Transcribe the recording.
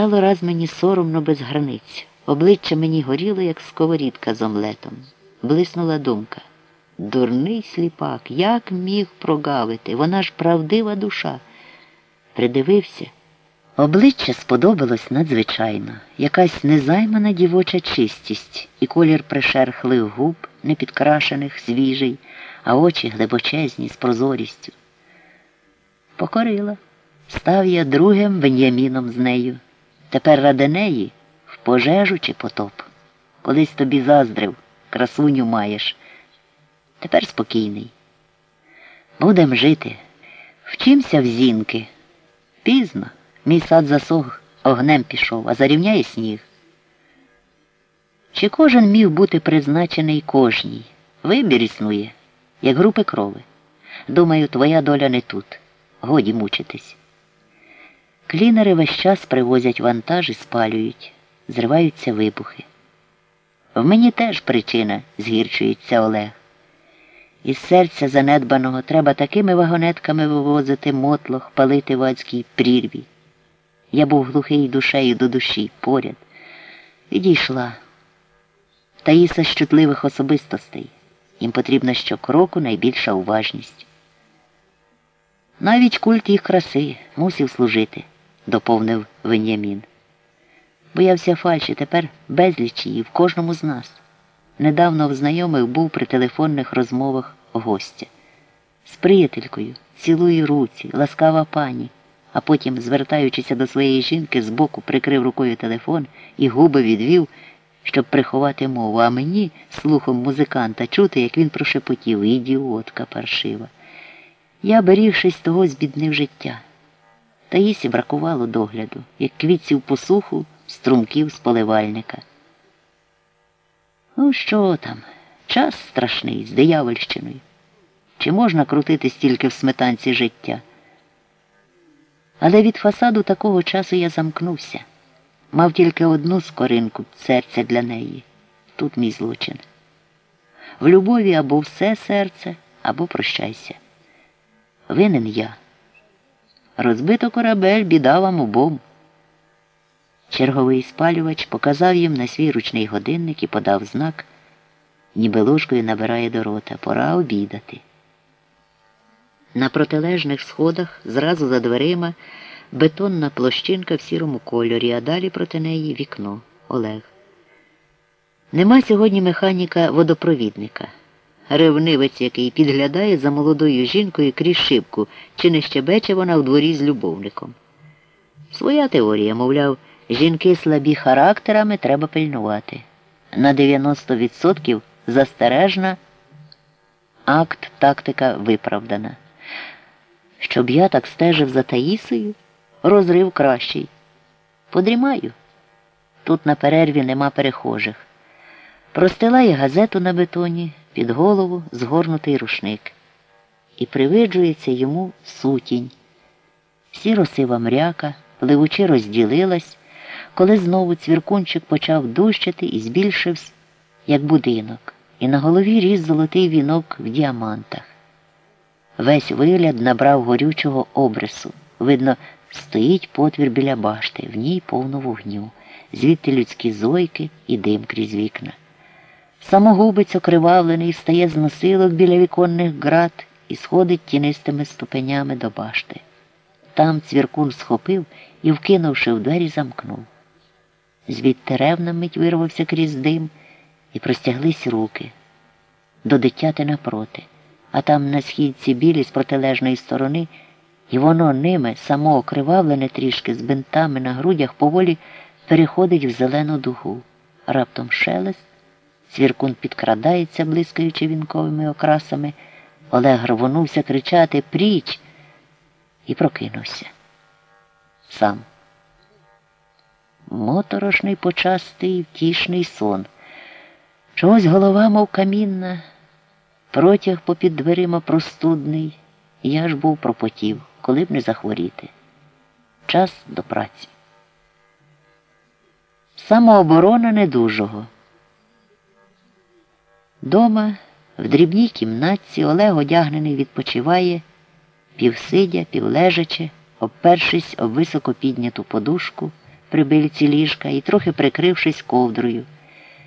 Стало раз мені соромно без границь. Обличчя мені горіло, як сковорідка з омлетом. Блиснула думка. Дурний сліпак, як міг прогавити? Вона ж правдива душа. Придивився. Обличчя сподобалось надзвичайно, якась незаймана дівоча чистість, і колір пришерхлих губ, не підкрашених, свіжий, а очі глибочезні, з прозорістю. Покорила. Став я другим Вен'яміном з нею. Тепер ради неї в пожежу чи потоп. Колись тобі заздрив, красуню маєш. Тепер спокійний. Будем жити. Вчимся в зінки. Пізно. Мій сад засох, огнем пішов, а зарівняє сніг. Чи кожен міг бути призначений кожній? Вибір існує, як групи крови. Думаю, твоя доля не тут. Годі мучитись. Клінери весь час привозять вантаж і спалюють, зриваються вибухи. В мені теж причина, згірчується Олег. Із серця занедбаного треба такими вагонетками вивозити мотлох, палити в адській прірві. Я був глухий душею до душі, поряд. Відійшла. Таїса з чутливих особистостей. Їм потрібна щокроку найбільша уважність. Навіть культ їх краси мусив служити, доповнив Венямін. Боявся фальші, тепер безліч її в кожному з нас. Недавно в знайомих був при телефонних розмовах гостя. З приятелькою, цілує руці, ласкава пані, а потім, звертаючися до своєї жінки, збоку прикрив рукою телефон і губи відвів, щоб приховати мову, а мені, слухом музиканта, чути, як він прошепотів, ідіотка паршива. Я, берігшись того, збіднив життя. Таїсі бракувало догляду, як квітців посуху, струмків з поливальника. Ну, що там? Час страшний, з диявольщиною. Чи можна крутити стільки в сметанці життя? Але від фасаду такого часу я замкнувся. Мав тільки одну скоринку серця для неї. Тут мій злочин. В любові або все серце, або прощайся. Винен я. Розбито корабель, біда вам обом. Черговий спалювач показав їм на свій ручний годинник і подав знак, ніби ложкою набирає до рота. Пора обідати. На протилежних сходах, зразу за дверима, бетонна площинка в сірому кольорі, а далі проти неї вікно Олег. Нема сьогодні механіка водопровідника. Ревнивець, який підглядає за молодою жінкою крізь шибку, чи не щебече вона в дворі з любовником. Своя теорія, мовляв, жінки слабі характерами треба пильнувати. На 90% застережна акт тактика виправдана. Щоб я так стежив за Таїсою, розрив кращий. Подрімаю. Тут на перерві нема перехожих. Простилає газету на бетоні, під голову згорнутий рушник. І привиджується йому сутінь. Сіросива мряка, пливучи розділилась, коли знову цвіркунчик почав дущити і збільшився, як будинок, і на голові ріс золотий вінок в діамантах. Весь вигляд набрав горючого обрису. Видно, стоїть потвір біля башти, в ній повно вогню, звідти людські зойки і дим крізь вікна. Самогубець окривавлений стає з носилок біля віконних град і сходить тінистими ступенями до башти. Там цвіркун схопив і, вкинувши в двері, замкнув. Звідти ревна мить вирвався крізь дим і простяглись руки до дитяти напроти, а там на східці білі з протилежної сторони, і воно ними, само окривавлене трішки з бинтами на грудях, поволі переходить в зелену дугу. Раптом шелест. Цвіркун підкрадається, блискаючи вінковими окрасами. Олег рвонувся кричати Пріч і прокинувся. Сам. Моторошний почастий втішний сон. Чогось голова, мов камінна, протяг попід дверима простудний. Я ж був пропотів, коли б не захворіти. Час до праці. Самооборона недужого. Дома, в дрібній кімнатці, Олег одягнений відпочиває, півсидя, півлежачи, обпершись об високо підняту подушку, при бильці ліжка і трохи прикрившись ковдрою.